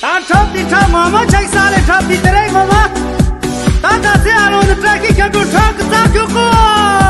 Ta top di ta mama chai sale top di tere mama Ta ta se alo the track ke tu thak ta